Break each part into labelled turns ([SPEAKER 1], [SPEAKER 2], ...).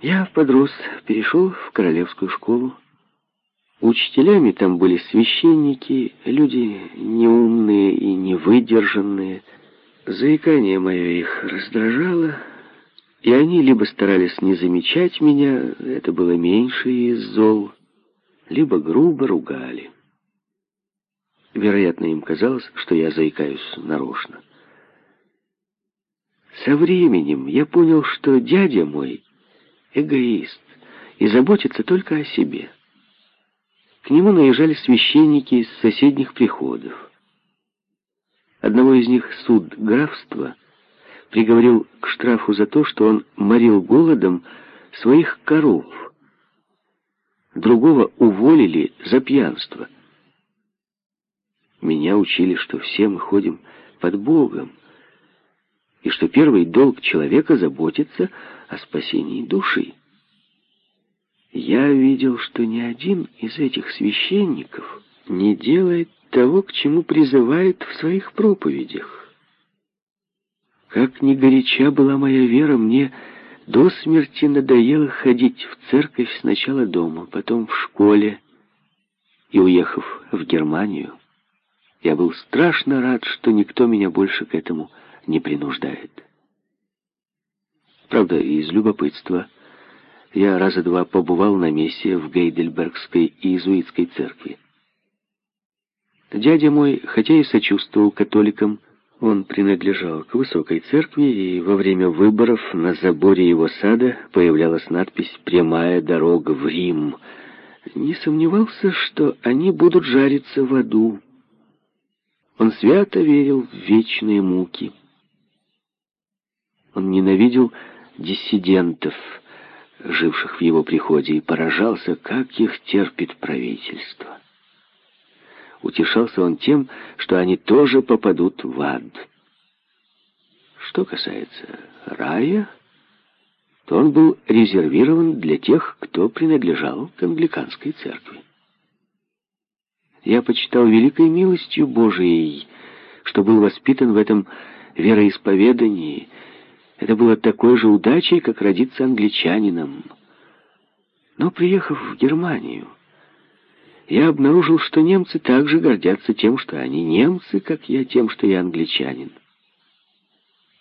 [SPEAKER 1] Я подрос, перешел в королевскую школу. Учителями там были священники, люди неумные и невыдержанные. Заикание мое их раздражало, и они либо старались не замечать меня, это было меньше из зол, либо грубо ругали. Вероятно, им казалось, что я заикаюсь нарочно. Со временем я понял, что дядя мой эгоист и заботится только о себе. К нему наезжали священники из соседних приходов. Одного из них суд графства приговорил к штрафу за то, что он морил голодом своих коров. Другого уволили за пьянство. Меня учили, что все мы ходим под Богом, и что первый долг человека заботиться о спасении души. Я видел, что ни один из этих священников не делает того, к чему призывает в своих проповедях. Как ни горяча была моя вера, мне до смерти надоело ходить в церковь сначала дома, потом в школе, и, уехав в Германию, я был страшно рад, что никто меня больше к этому не принуждает. Правда, из любопытства я раза два побывал на мессе в Гейдельбергской иезуитской церкви. Дядя мой, хотя и сочувствовал католикам, он принадлежал к высокой церкви, и во время выборов на заборе его сада появлялась надпись «Прямая дорога в Рим». Не сомневался, что они будут жариться в аду. Он свято верил в вечные муки. Он ненавидел диссидентов, живших в его приходе, и поражался, как их терпит правительство. Утешался он тем, что они тоже попадут в ад. Что касается рая, то он был резервирован для тех, кто принадлежал к англиканской церкви. Я почитал великой милостью Божией, что был воспитан в этом вероисповедании, это было такой же удачей, как родиться англичанином. Но, приехав в Германию, я обнаружил, что немцы также гордятся тем, что они немцы, как я тем, что я англичанин.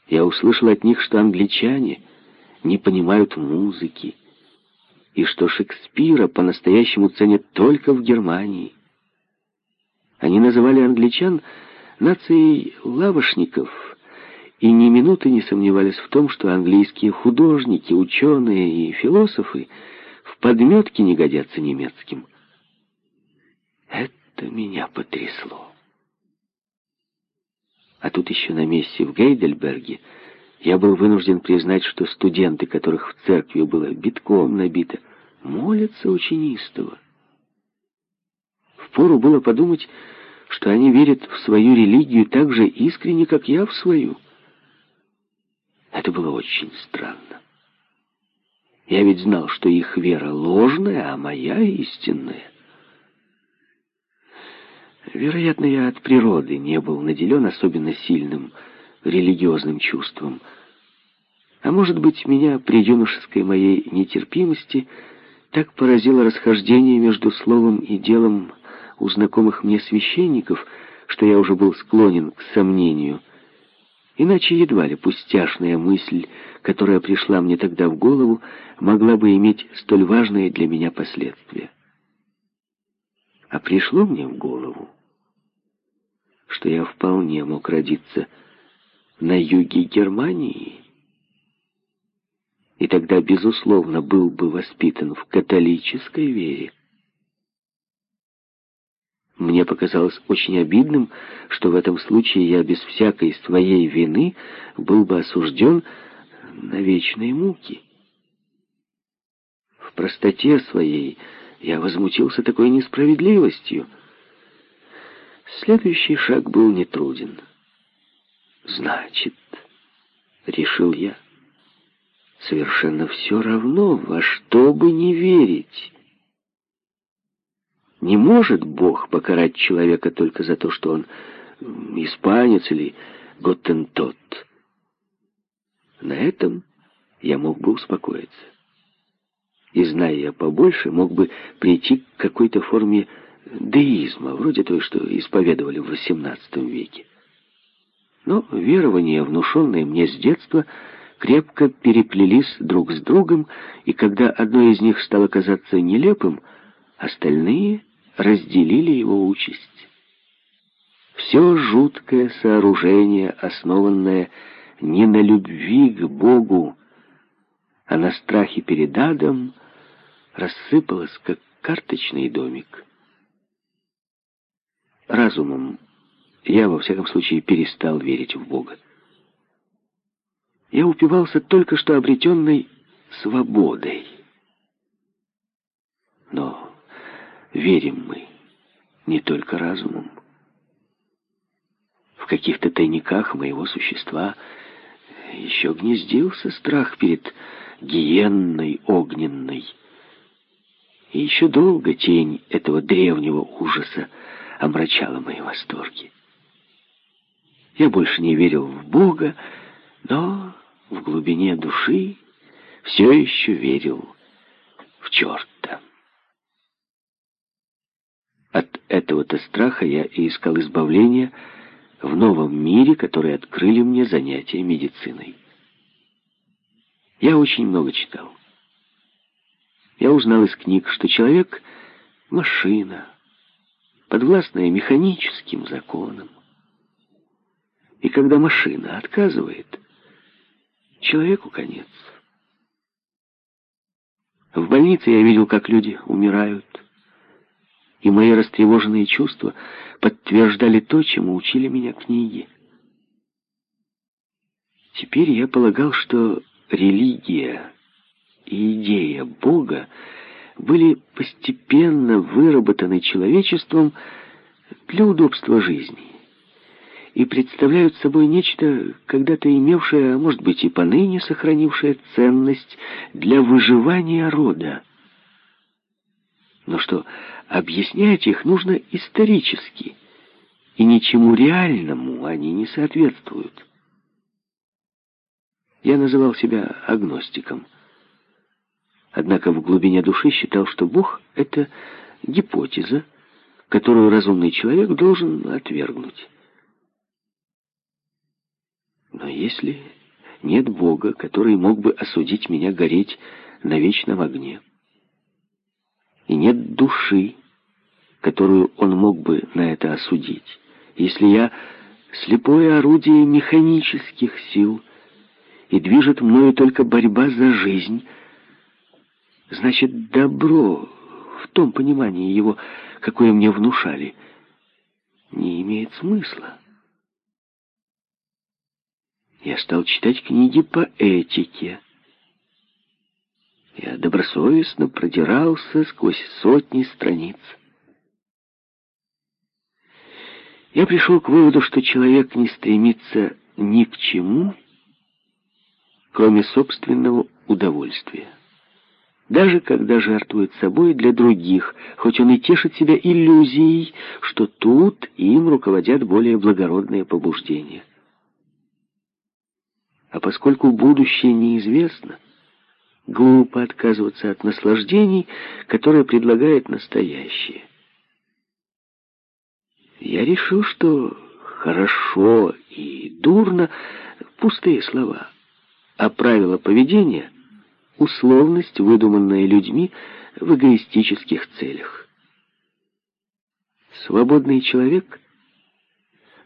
[SPEAKER 1] Я услышал от них, что англичане не понимают музыки, и что Шекспира по-настоящему ценят только в Германии. Они называли англичан нацией лавошников — и ни минуты не сомневались в том, что английские художники, ученые и философы в подметке не годятся немецким. Это меня потрясло. А тут еще на месте в Гейдельберге я был вынужден признать, что студенты, которых в церкви было битком набито, молятся очень истово. Впору было подумать, что они верят в свою религию так же искренне, как я в свою. Это было очень странно. Я ведь знал, что их вера ложная, а моя истинная. Вероятно, я от природы не был наделен особенно сильным религиозным чувством. А может быть, меня при юношеской моей нетерпимости так поразило расхождение между словом и делом у знакомых мне священников, что я уже был склонен к сомнению – Иначе едва ли пустяшная мысль, которая пришла мне тогда в голову, могла бы иметь столь важные для меня последствия. А пришло мне в голову, что я вполне мог родиться на юге Германии, и тогда, безусловно, был бы воспитан в католической вере. Мне показалось очень обидным, что в этом случае я без всякой своей вины был бы осужден на вечные муки. В простоте своей я возмутился такой несправедливостью. Следующий шаг был нетруден. «Значит, — решил я, — совершенно все равно, во что бы не верить». Не может Бог покарать человека только за то, что он испанец или готтентот. На этом я мог бы успокоиться. и, зная я побольше, мог бы прийти к какой-то форме деизма, вроде той, что исповедовали в XVIII веке. Но верования, внушенные мне с детства, крепко переплелись друг с другом, и когда одно из них стало казаться нелепым, остальные разделили его участь. Все жуткое сооружение, основанное не на любви к Богу, а на страхе перед адом, рассыпалось, как карточный домик. Разумом я, во всяком случае, перестал верить в Бога. Я упивался только что обретенной свободой. Но верим мы не только разумом. В каких-то тайниках моего существа еще гнездился страх перед гиенной огненной. И еще долго тень этого древнего ужаса омрачала мои восторги. Я больше не верил в Бога, но в глубине души все еще верил в черта. От этого-то страха я и искал избавления в новом мире, который открыли мне занятия медициной. Я очень много читал. Я узнал из книг, что человек — машина, подвластная механическим законам. И когда машина отказывает, человеку конец. В больнице я видел, как люди умирают, и мои растревоженные чувства подтверждали то, чему учили меня книги. Теперь я полагал, что религия и идея Бога были постепенно выработаны человечеством для удобства жизни и представляют собой нечто, когда-то имевшее, а может быть и поныне сохранившее ценность для выживания рода. Но что объяснять их нужно исторически, и ничему реальному они не соответствуют. Я называл себя агностиком. Однако в глубине души считал, что Бог — это гипотеза, которую разумный человек должен отвергнуть. Но если нет Бога, который мог бы осудить меня гореть на вечном огне, и нет души, которую он мог бы на это осудить, если я слепое орудие механических сил, и движет мною только борьба за жизнь, значит, добро в том понимании его, какое мне внушали, не имеет смысла. Я стал читать книги по этике. Я добросовестно продирался сквозь сотни страниц. Я пришел к выводу, что человек не стремится ни к чему, кроме собственного удовольствия. Даже когда жертвует собой для других, хоть он и тешит себя иллюзией, что тут им руководят более благородные побуждения. А поскольку будущее неизвестно, глупо отказываться от наслаждений, которые предлагает настоящее. Я решил, что хорошо и дурно — пустые слова, а правила поведения — условность, выдуманная людьми в эгоистических целях. Свободный человек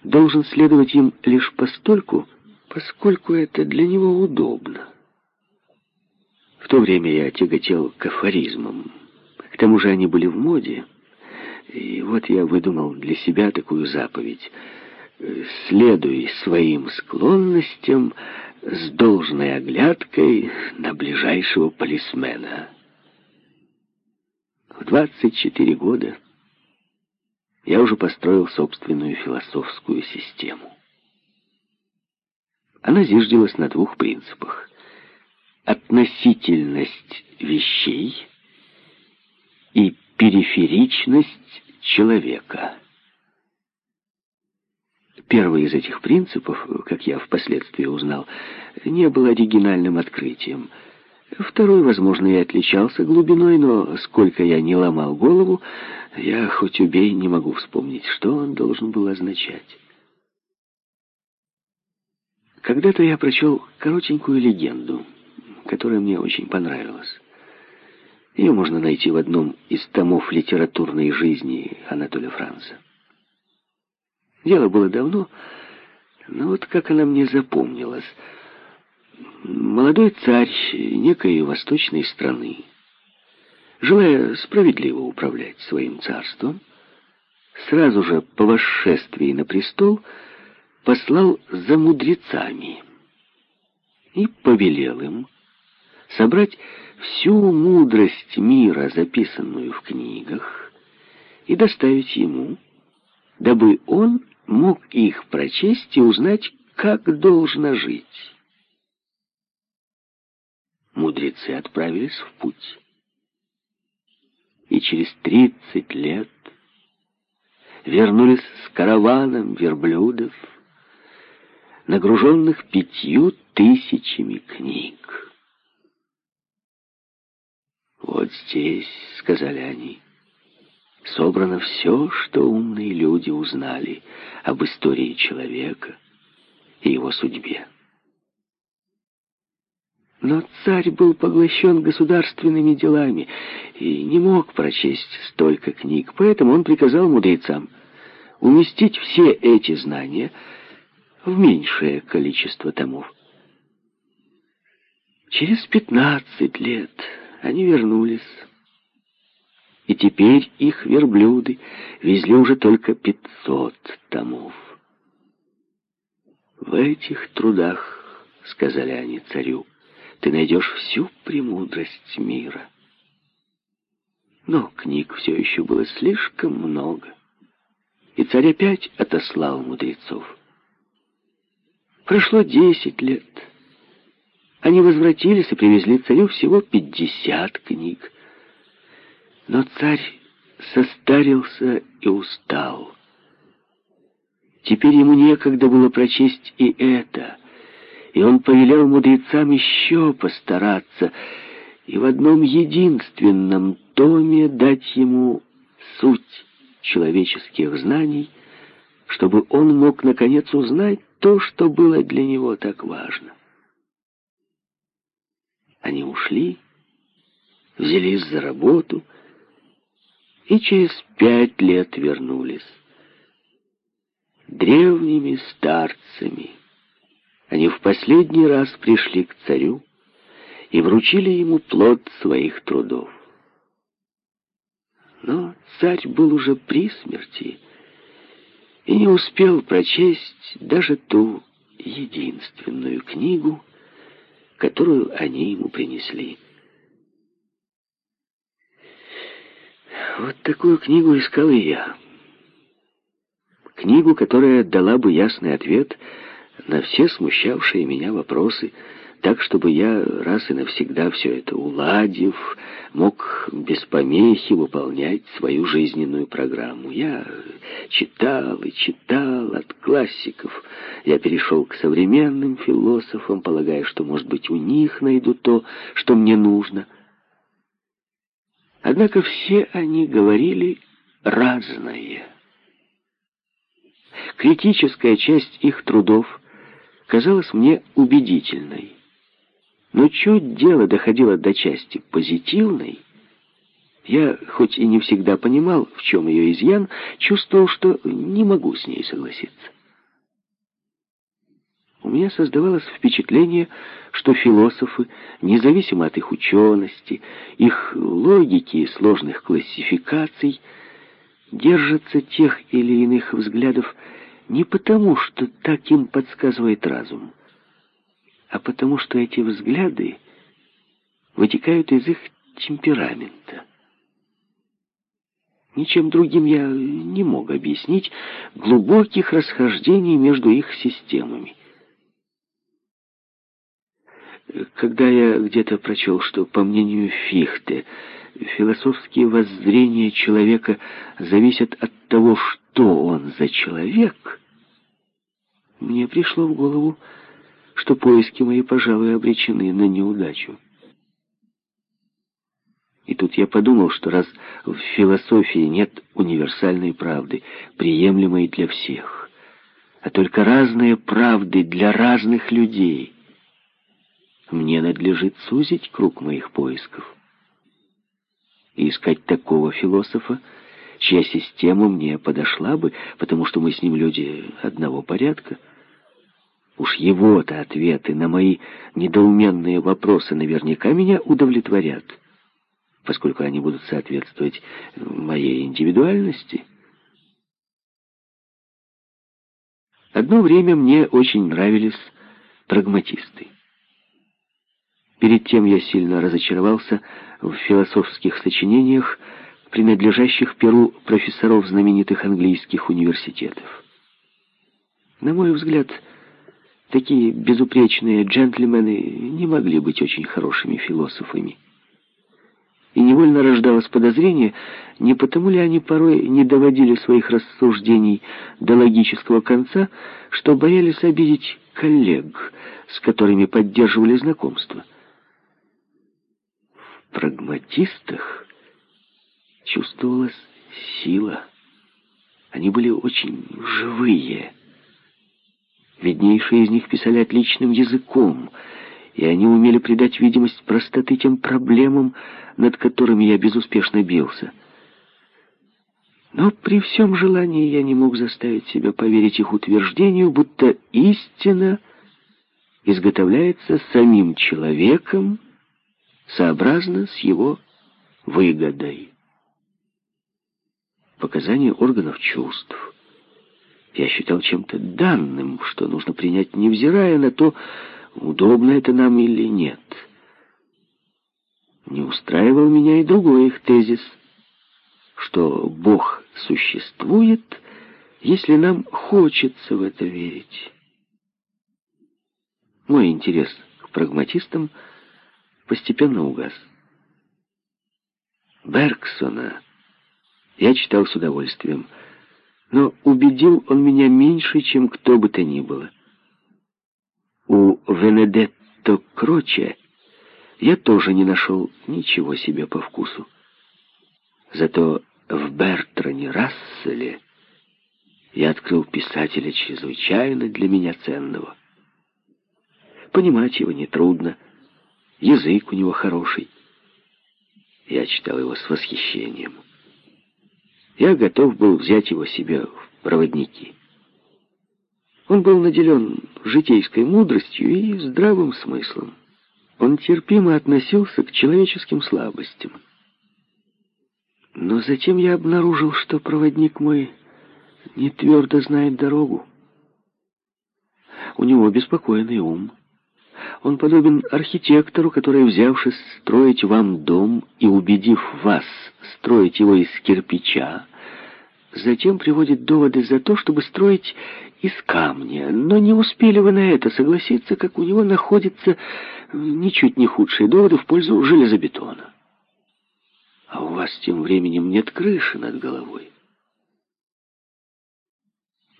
[SPEAKER 1] должен следовать им лишь постольку, поскольку это для него удобно. В то время я тяготел к афоризмам. К тому же они были в моде. И вот я выдумал для себя такую заповедь. «Следуй своим склонностям с должной оглядкой на ближайшего полисмена». В 24 года я уже построил собственную философскую систему. Она зиждилась на двух принципах. Относительность вещей и периферичность человека. Первый из этих принципов, как я впоследствии узнал, не был оригинальным открытием. Второй, возможно, и отличался глубиной, но сколько я не ломал голову, я хоть убей не могу вспомнить, что он должен был означать. Когда-то я прочел коротенькую легенду, которая мне очень понравилась. Ее можно найти в одном из томов литературной жизни Анатолия Франца. Дело было давно, но вот как она мне запомнилась. Молодой царь некой восточной страны, желая справедливо управлять своим царством, сразу же по восшествии на престол послал за мудрецами и повелел им собрать всю мудрость мира, записанную в книгах, и доставить ему, дабы он мог их прочесть и узнать, как должно жить. Мудрецы отправились в путь. И через тридцать лет вернулись с караваном верблюдов, нагруженных пятью тысячами книг. «Вот здесь», — сказали они, — «собрано все, что умные люди узнали об истории человека и его судьбе». Но царь был поглощен государственными делами и не мог прочесть столько книг, поэтому он приказал мудрецам уместить все эти знания в меньшее количество томов. Через пятнадцать лет они вернулись. И теперь их верблюды везли уже только пятьсот томов. В этих трудах, сказали они царю, ты найдешь всю премудрость мира. Но книг все еще было слишком много, и царь опять отослал мудрецов. Прошло десять лет — они возвратились и привезли царю всего пятьдесят книг. Но царь состарился и устал. Теперь ему некогда было прочесть и это, и он повелел мудрецам еще постараться, и в одном единственном томе дать ему суть человеческих знаний, чтобы он мог наконец узнать то, что было для него так важно. Они ушли, взялись за работу и через пять лет вернулись. Древними старцами они в последний раз пришли к царю и вручили ему плод своих трудов. Но царь был уже при смерти и не успел прочесть даже ту единственную книгу, которую они ему принесли. Вот такую книгу искал и я. Книгу, которая дала бы ясный ответ на все смущавшие меня вопросы, так, чтобы я раз и навсегда все это уладив, мог без помехи выполнять свою жизненную программу. Я читал и читал от классиков. Я перешел к современным философам, полагая, что, может быть, у них найду то, что мне нужно. Однако все они говорили разное. Критическая часть их трудов казалась мне убедительной. Но чуть дело доходило до части позитивной, я, хоть и не всегда понимал, в чем ее изъян, чувствовал, что не могу с ней согласиться. У меня создавалось впечатление, что философы, независимо от их учености, их логики и сложных классификаций, держатся тех или иных взглядов не потому, что так им подсказывает разум, а потому что эти взгляды вытекают из их темперамента. Ничем другим я не мог объяснить глубоких расхождений между их системами. Когда я где-то прочел, что, по мнению Фихте, философские воззрения человека зависят от того, что он за человек, мне пришло в голову, что поиски мои, пожалуй, обречены на неудачу. И тут я подумал, что раз в философии нет универсальной правды, приемлемой для всех, а только разные правды для разных людей, мне надлежит сузить круг моих поисков и искать такого философа, чья система мне подошла бы, потому что мы с ним люди одного порядка. Уж его-то ответы на мои недоуменные вопросы наверняка меня удовлетворят, поскольку они будут соответствовать моей индивидуальности. Одно время мне очень нравились прагматисты. Перед тем я сильно разочаровался в философских сочинениях, принадлежащих перу профессоров знаменитых английских университетов. На мой взгляд, такие безупречные джентльмены не могли быть очень хорошими философами. И невольно рождалось подозрение, не потому ли они порой не доводили своих рассуждений до логического конца, что боялись обидеть коллег, с которыми поддерживали знакомство прагматистах чувствовалась сила. Они были очень живые. Виднейшие из них писали отличным языком, и они умели придать видимость простоты тем проблемам, над которыми я безуспешно бился. Но при всем желании я не мог заставить себя поверить их утверждению, будто истина изготовляется самим человеком, сообразно с его выгодой. Показания органов чувств я считал чем-то данным, что нужно принять, невзирая на то, удобно это нам или нет. Не устраивал меня и другой их тезис, что Бог существует, если нам хочется в это верить. Мой интерес к прагматистам – постепенно угас. Бергсона я читал с удовольствием, но убедил он меня меньше, чем кто бы то ни было. У Венедетто Кроче я тоже не нашел ничего себе по вкусу. Зато в Бертране Расселе я открыл писателя чрезвычайно для меня ценного. Понимать его нетрудно, язык у него хороший. Я читал его с восхищением. Я готов был взять его себе в проводники. Он был наделен житейской мудростью и здравым смыслом. Он терпимо относился к человеческим слабостям. Но затем я обнаружил, что проводник мой не твердо знает дорогу. У него беспокойный ум. Он подобен архитектору, который, взявшись строить вам дом и убедив вас строить его из кирпича, затем приводит доводы за то, чтобы строить из камня. Но не успели вы на это согласиться, как у него находятся ничуть не худшие доводы в пользу железобетона. А у вас тем временем нет крыши над головой.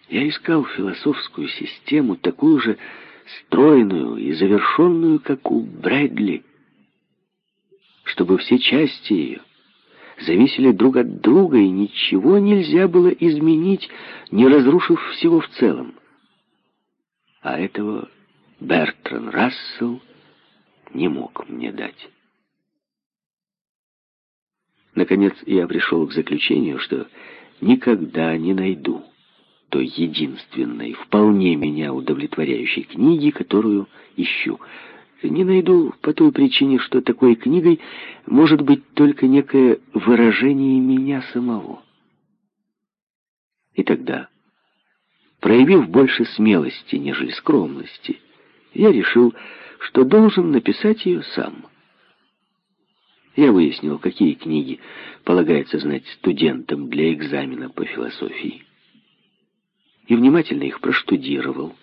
[SPEAKER 1] Я искал философскую систему, такую же, стройную и завершенную, как у Брэдли, чтобы все части ее зависели друг от друга, и ничего нельзя было изменить, не разрушив всего в целом. А этого Бертран Рассел не мог мне дать. Наконец я пришел к заключению, что никогда не найду той единственной, вполне меня удовлетворяющей книги, которую ищу. Не найду по той причине, что такой книгой может быть только некое выражение меня самого. И тогда, проявив больше смелости, нежели скромности, я решил, что должен написать ее сам. Я выяснил, какие книги полагается знать студентам для экзамена по философии и внимательно их проштудировал,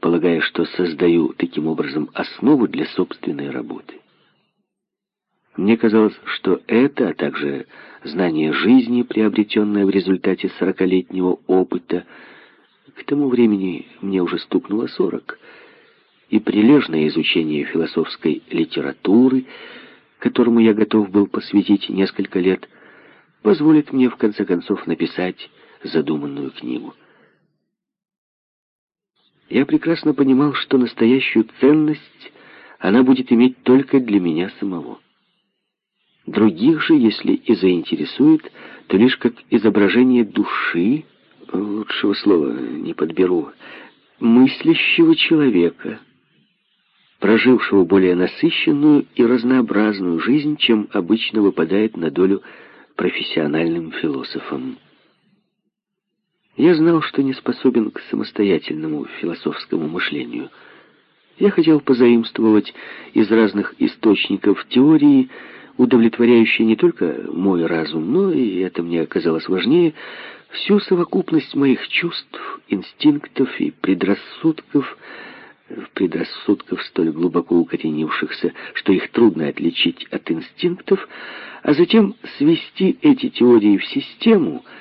[SPEAKER 1] полагая, что создаю таким образом основу для собственной работы. Мне казалось, что это, а также знание жизни, приобретенное в результате сорокалетнего опыта, к тому времени мне уже стукнуло сорок, и прилежное изучение философской литературы которому я готов был посвятить несколько лет, позволит мне в конце концов написать задуманную книгу. Я прекрасно понимал, что настоящую ценность она будет иметь только для меня самого. Других же, если и заинтересует, то лишь как изображение души, лучшего слова не подберу, мыслящего человека, прожившего более насыщенную и разнообразную жизнь, чем обычно выпадает на долю профессиональным философам. Я знал, что не способен к самостоятельному философскому мышлению. Я хотел позаимствовать из разных источников теории, удовлетворяющие не только мой разум, но, и это мне оказалось важнее, всю совокупность моих чувств, инстинктов и предрассудков, предрассудков столь глубоко укоренившихся, что их трудно отличить от инстинктов, а затем свести эти теории в систему —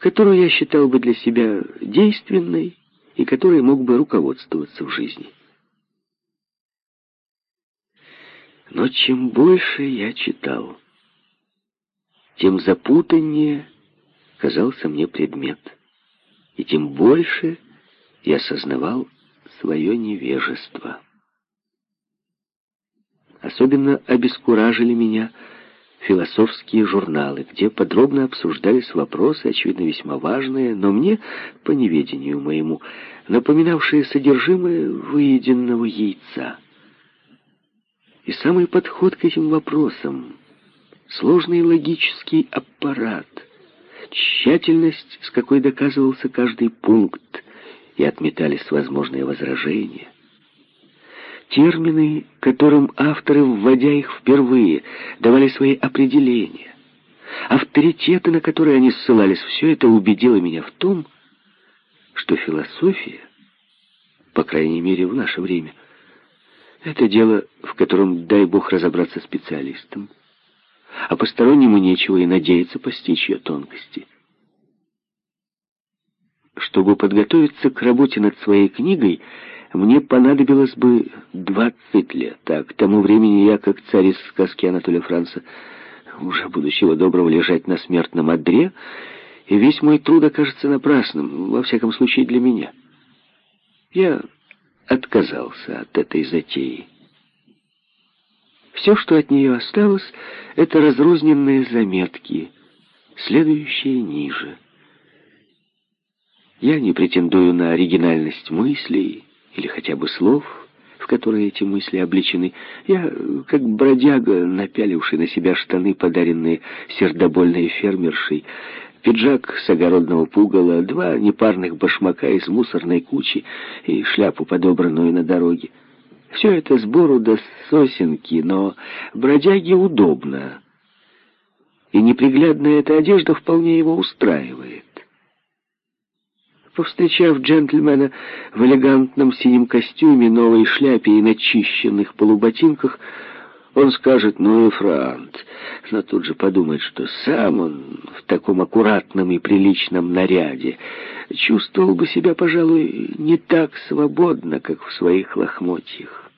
[SPEAKER 1] которую я считал бы для себя действенной и которой мог бы руководствоваться в жизни. Но чем больше я читал, тем запутаннее казался мне предмет, и тем больше я осознавал свое невежество. Особенно обескуражили меня философские журналы, где подробно обсуждались вопросы, очевидно, весьма важные, но мне, по неведению моему, напоминавшие содержимое выеденного яйца. И самый подход к этим вопросам, сложный логический аппарат, тщательность, с какой доказывался каждый пункт, и отметались возможные возражения — термины, которым авторы, вводя их впервые, давали свои определения, авторитеты, на которые они ссылались, все это убедило меня в том, что философия, по крайней мере в наше время, это дело, в котором, дай бог, разобраться специалистам, а постороннему нечего и надеяться постичь ее тонкости. Чтобы подготовиться к работе над своей книгой, мне понадобилось бы двадцать лет, а к тому времени я, как царь из сказки Анатолия Франца, уже будущего доброго лежать на смертном одре, и весь мой труд окажется напрасным, во всяком случае для меня. Я отказался от этой затеи. Все, что от нее осталось, это разрозненные заметки, следующие ниже. Я не претендую на оригинальность мыслей, или хотя бы слов, в которые эти мысли обличены. Я, как бродяга, напяливший на себя штаны, подаренные сердобольной фермершей, пиджак с огородного пугала, два непарных башмака из мусорной кучи и шляпу, подобранную на дороге. Все это сбору до сосенки, но бродяге удобно. И неприглядная эта одежда вполне его устраивает. Повстречав джентльмена в элегантном синем костюме, новой шляпе и начищенных полуботинках, он скажет, ну и франт, но тут же подумает, что сам он в таком аккуратном и приличном наряде чувствовал бы себя, пожалуй, не так свободно, как в своих лохмотьях.